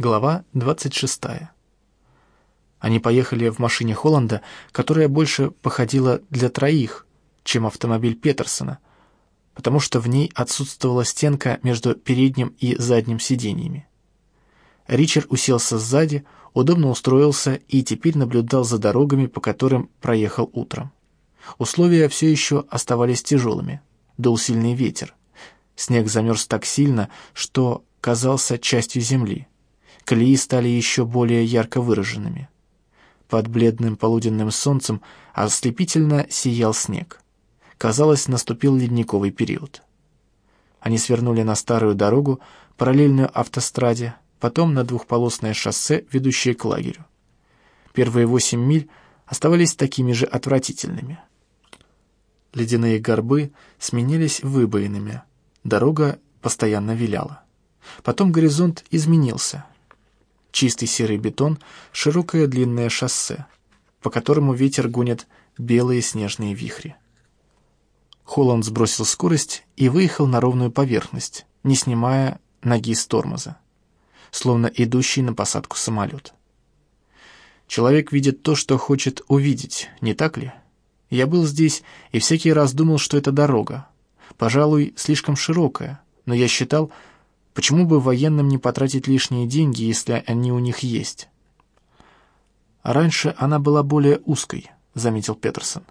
Глава 26. Они поехали в машине Холланда, которая больше походила для троих, чем автомобиль Петерсона, потому что в ней отсутствовала стенка между передним и задним сиденьями. Ричард уселся сзади, удобно устроился и теперь наблюдал за дорогами, по которым проехал утром. Условия все еще оставались тяжелыми. Дул сильный ветер. Снег замерз так сильно, что казался частью земли колеи стали еще более ярко выраженными. Под бледным полуденным солнцем ослепительно сиял снег. Казалось, наступил ледниковый период. Они свернули на старую дорогу, параллельную автостраде, потом на двухполосное шоссе, ведущее к лагерю. Первые восемь миль оставались такими же отвратительными. Ледяные горбы сменились выбоинами, дорога постоянно виляла. Потом горизонт изменился — Чистый серый бетон, широкое длинное шоссе, по которому ветер гонит белые снежные вихри. Холланд сбросил скорость и выехал на ровную поверхность, не снимая ноги с тормоза, словно идущий на посадку самолет. Человек видит то, что хочет увидеть, не так ли? Я был здесь и всякий раз думал, что это дорога. Пожалуй, слишком широкая, но я считал, Почему бы военным не потратить лишние деньги, если они у них есть? раньше она была более узкой, заметил Петерсон.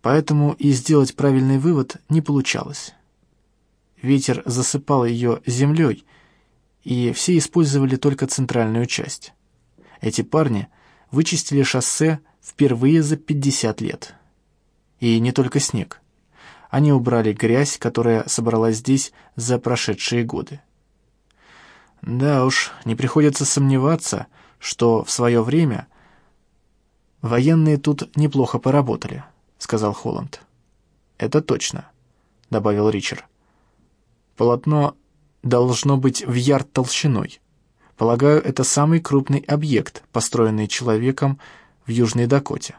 Поэтому и сделать правильный вывод не получалось. Ветер засыпал ее землей, и все использовали только центральную часть. Эти парни вычистили шоссе впервые за 50 лет. И не только снег. Они убрали грязь, которая собралась здесь за прошедшие годы. Да уж, не приходится сомневаться, что в свое время военные тут неплохо поработали, сказал Холланд. Это точно, добавил Ричард. Полотно должно быть в ярд толщиной. Полагаю, это самый крупный объект, построенный человеком в Южной Дакоте.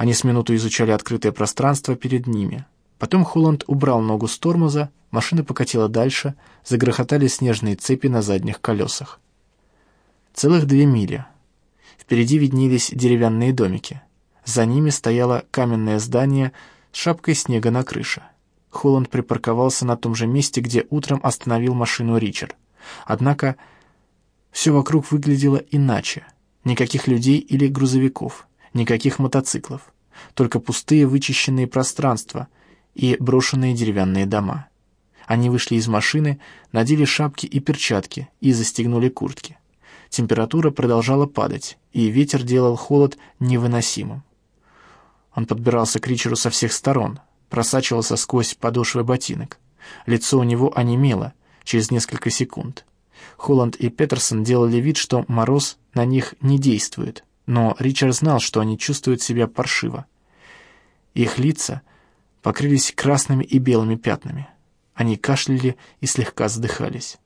Они с минуту изучали открытое пространство перед ними. Потом Холланд убрал ногу с тормоза, машина покатила дальше, загрохотали снежные цепи на задних колесах. Целых две мили. Впереди виднелись деревянные домики. За ними стояло каменное здание с шапкой снега на крыше. Холланд припарковался на том же месте, где утром остановил машину Ричард. Однако все вокруг выглядело иначе. Никаких людей или грузовиков никаких мотоциклов, только пустые вычищенные пространства и брошенные деревянные дома. Они вышли из машины, надели шапки и перчатки и застегнули куртки. Температура продолжала падать, и ветер делал холод невыносимым. Он подбирался к Ричеру со всех сторон, просачивался сквозь подошвы ботинок. Лицо у него онемело через несколько секунд. Холланд и Петерсон делали вид, что мороз на них не действует, но Ричард знал, что они чувствуют себя паршиво. Их лица покрылись красными и белыми пятнами. Они кашляли и слегка задыхались.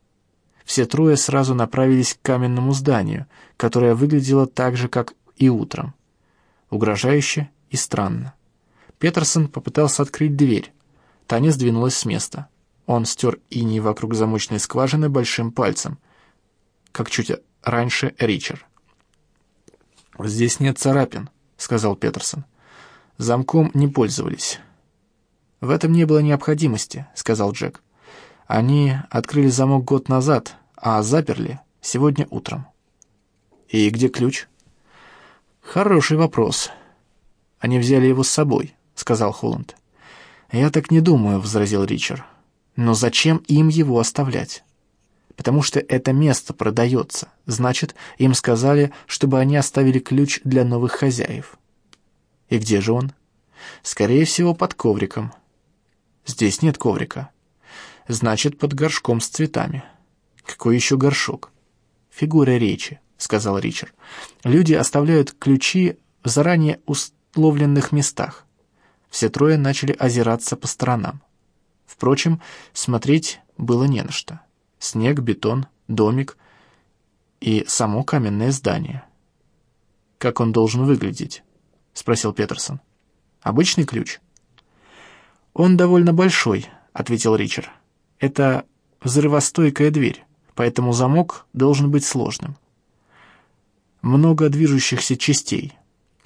Все трое сразу направились к каменному зданию, которое выглядело так же, как и утром. Угрожающе и странно. Петерсон попытался открыть дверь. Таня сдвинулась с места. Он стер иней вокруг замочной скважины большим пальцем, как чуть раньше Ричард. «Здесь нет царапин», — сказал Петерсон. «Замком не пользовались». «В этом не было необходимости», — сказал Джек. «Они открыли замок год назад, а заперли сегодня утром». «И где ключ?» «Хороший вопрос. Они взяли его с собой», — сказал Холланд. «Я так не думаю», — возразил Ричард. «Но зачем им его оставлять?» Потому что это место продается. Значит, им сказали, чтобы они оставили ключ для новых хозяев. И где же он? Скорее всего, под ковриком. Здесь нет коврика. Значит, под горшком с цветами. Какой еще горшок? Фигура речи, сказал Ричард. Люди оставляют ключи в заранее условленных местах. Все трое начали озираться по сторонам. Впрочем, смотреть было не на что снег, бетон, домик и само каменное здание. «Как он должен выглядеть?» — спросил Петерсон. «Обычный ключ?» «Он довольно большой», — ответил Ричард. «Это взрывостойкая дверь. поэтому замок должен быть сложным. Много движущихся частей.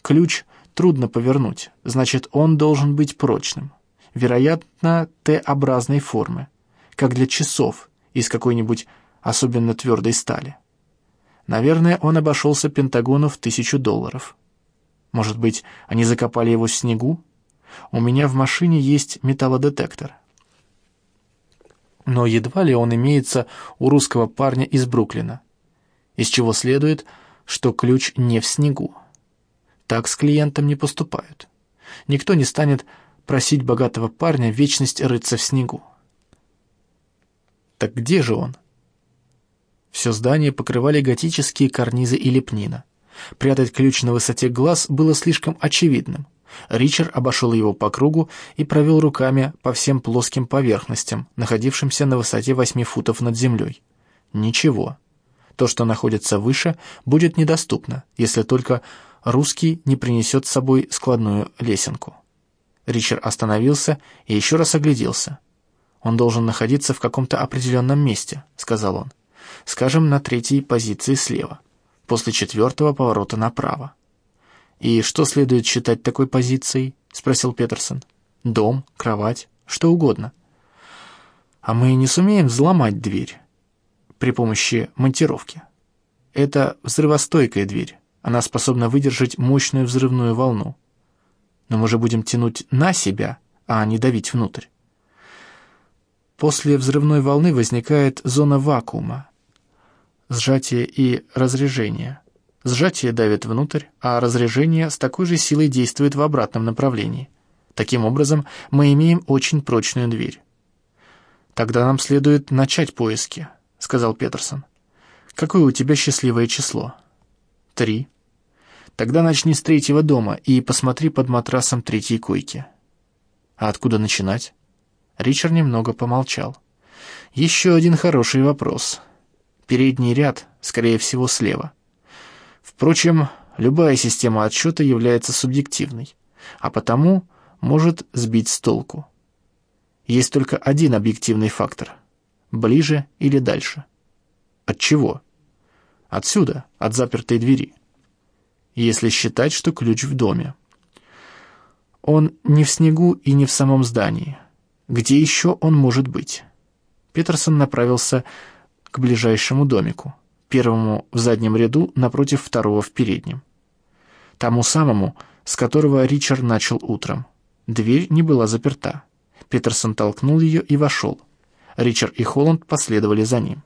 Ключ трудно повернуть, значит, он должен быть прочным. Вероятно, Т-образной формы, как для часов из какой-нибудь особенно твердой стали. Наверное, он обошелся Пентагону в тысячу долларов. Может быть, они закопали его в снегу? У меня в машине есть металлодетектор. Но едва ли он имеется у русского парня из Бруклина, из чего следует, что ключ не в снегу. Так с клиентом не поступают. Никто не станет просить богатого парня вечность рыться в снегу. Так где же он? Все здание покрывали готические карнизы и лепнина. Прятать ключ на высоте глаз было слишком очевидным. Ричард обошел его по кругу и провел руками по всем плоским поверхностям, находившимся на высоте восьми футов над землей. Ничего. То, что находится выше, будет недоступно, если только русский не принесет с собой складную лесенку. Ричард остановился и еще раз огляделся. «Он должен находиться в каком-то определенном месте», — сказал он скажем, на третьей позиции слева, после четвертого поворота направо. «И что следует считать такой позицией?» — спросил Петерсон. «Дом, кровать, что угодно». «А мы не сумеем взломать дверь при помощи монтировки. Это взрывостойкая дверь, она способна выдержать мощную взрывную волну. Но мы же будем тянуть на себя, а не давить внутрь. После взрывной волны возникает зона вакуума, сжатие и разрежение. Сжатие давит внутрь, а разрежение с такой же силой действует в обратном направлении. Таким образом, мы имеем очень прочную дверь. «Тогда нам следует начать поиски», — сказал Петерсон. «Какое у тебя счастливое число?» «Три». «Тогда начни с третьего дома и посмотри под матрасом третьей койки». «А откуда начинать?» Ричард немного помолчал. «Еще один хороший вопрос. Передний ряд, скорее всего, слева. Впрочем, любая система отсчета является субъективной, а потому может сбить с толку. Есть только один объективный фактор – ближе или дальше. От чего? Отсюда, от запертой двери. Если считать, что ключ в доме. Он не в снегу и не в самом здании. Где еще он может быть? Петерсон направился к ближайшему домику, первому в заднем ряду напротив второго в переднем. Тому самому, с которого Ричард начал утром. Дверь не была заперта. Петерсон толкнул ее и вошел. Ричард и Холланд последовали за ним.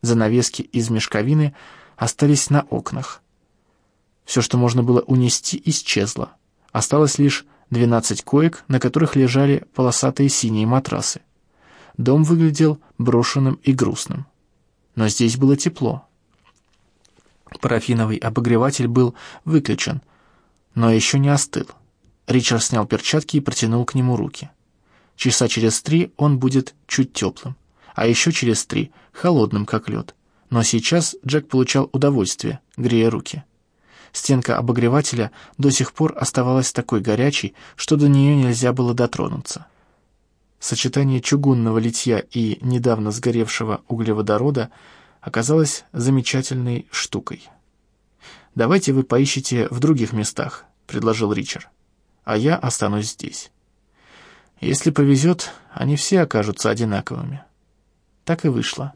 Занавески из мешковины остались на окнах. Все, что можно было унести, исчезло. Осталось лишь двенадцать коек, на которых лежали полосатые синие матрасы. Дом выглядел брошенным и грустным но здесь было тепло. Парафиновый обогреватель был выключен, но еще не остыл. Ричард снял перчатки и протянул к нему руки. Часа через три он будет чуть теплым, а еще через три — холодным, как лед. Но сейчас Джек получал удовольствие, грея руки. Стенка обогревателя до сих пор оставалась такой горячей, что до нее нельзя было дотронуться. Сочетание чугунного литья и недавно сгоревшего углеводорода оказалось замечательной штукой. «Давайте вы поищите в других местах», — предложил Ричард, «а я останусь здесь. Если повезет, они все окажутся одинаковыми». Так и вышло.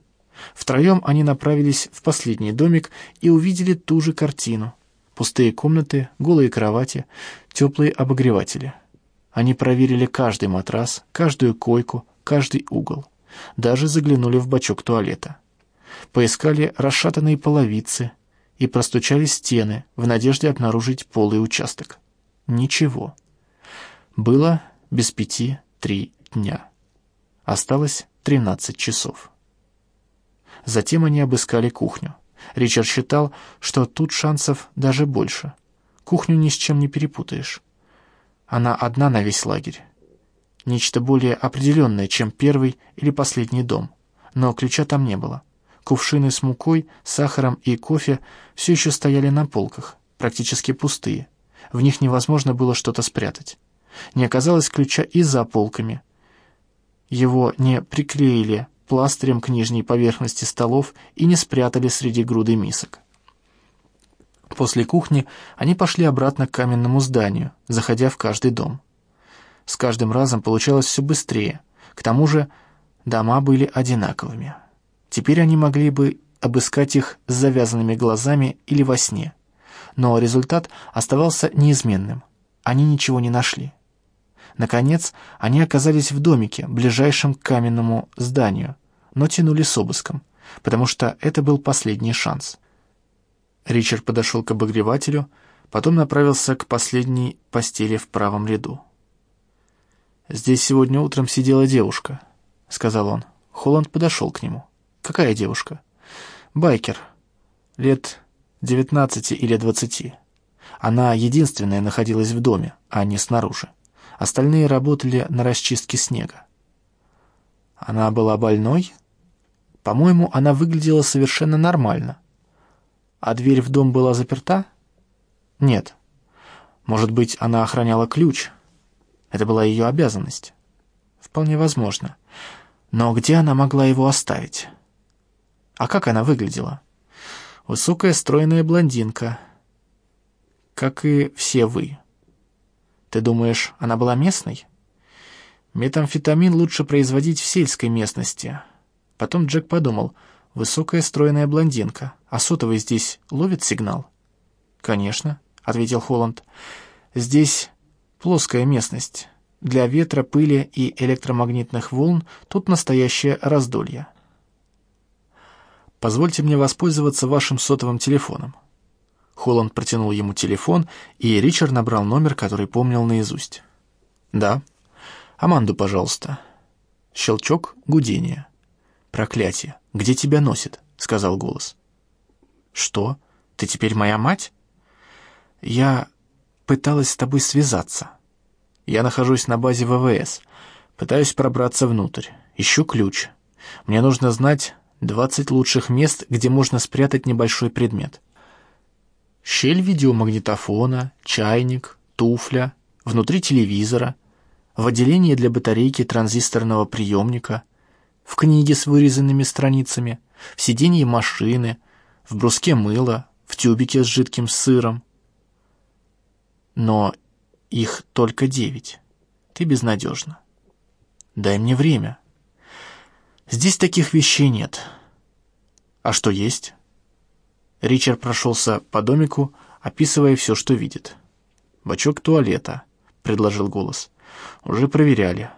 Втроем они направились в последний домик и увидели ту же картину. Пустые комнаты, голые кровати, теплые обогреватели — они проверили каждый матрас, каждую койку, каждый угол. Даже заглянули в бачок туалета. Поискали расшатанные половицы и простучали стены в надежде обнаружить полый участок. Ничего. Было без пяти три дня. Осталось тринадцать часов. Затем они обыскали кухню. Ричард считал, что тут шансов даже больше. Кухню ни с чем не перепутаешь. Она одна на весь лагерь. Нечто более определенное, чем первый или последний дом. Но ключа там не было. Кувшины с мукой, сахаром и кофе все еще стояли на полках, практически пустые. В них невозможно было что-то спрятать. Не оказалось ключа и за полками. Его не приклеили пластырем к нижней поверхности столов и не спрятали среди груды мисок. После кухни они пошли обратно к каменному зданию, заходя в каждый дом. С каждым разом получалось все быстрее. К тому же дома были одинаковыми. Теперь они могли бы обыскать их с завязанными глазами или во сне. Но результат оставался неизменным. Они ничего не нашли. Наконец, они оказались в домике, ближайшем к каменному зданию, но тянули с обыском, потому что это был последний шанс. Ричард подошел к обогревателю, потом направился к последней постели в правом ряду. «Здесь сегодня утром сидела девушка», — сказал он. Холланд подошел к нему. «Какая девушка?» «Байкер. Лет девятнадцати или двадцати. Она единственная находилась в доме, а не снаружи. Остальные работали на расчистке снега. Она была больной? По-моему, она выглядела совершенно нормально. А дверь в дом была заперта? Нет. Может быть, она охраняла ключ? Это была ее обязанность. Вполне возможно. Но где она могла его оставить? А как она выглядела? Высокая стройная блондинка. Как и все вы. Ты думаешь, она была местной? Метамфетамин лучше производить в сельской местности. Потом Джек подумал, высокая стройная блондинка, а сотовый здесь ловит сигнал? Конечно, ответил Холланд. Здесь плоская местность. Для ветра, пыли и электромагнитных волн тут настоящее раздолье. Позвольте мне воспользоваться вашим сотовым телефоном. Холланд протянул ему телефон, и Ричард набрал номер, который помнил наизусть. «Да. Аманду, пожалуйста». Щелчок, гудение. «Проклятие! Где тебя носит?» — сказал голос. «Что? Ты теперь моя мать?» «Я пыталась с тобой связаться. Я нахожусь на базе ВВС. Пытаюсь пробраться внутрь. Ищу ключ. Мне нужно знать 20 лучших мест, где можно спрятать небольшой предмет щель видеомагнитофона, чайник, туфля, внутри телевизора, в отделении для батарейки транзисторного приемника, в книге с вырезанными страницами, в сиденье машины, в бруске мыла, в тюбике с жидким сыром. Но их только девять. Ты безнадежна. Дай мне время. Здесь таких вещей нет. А что есть? Ричард прошелся по домику, описывая все, что видит. «Бачок туалета», — предложил голос. «Уже проверяли.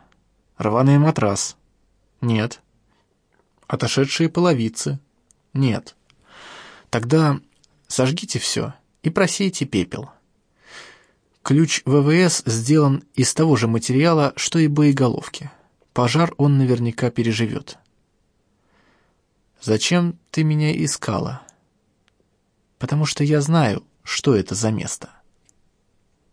Рваный матрас». «Нет». «Отошедшие половицы». «Нет». «Тогда сожгите все и просейте пепел». Ключ ВВС сделан из того же материала, что и боеголовки. Пожар он наверняка переживет. «Зачем ты меня искала?» Потому что я знаю, что это за место.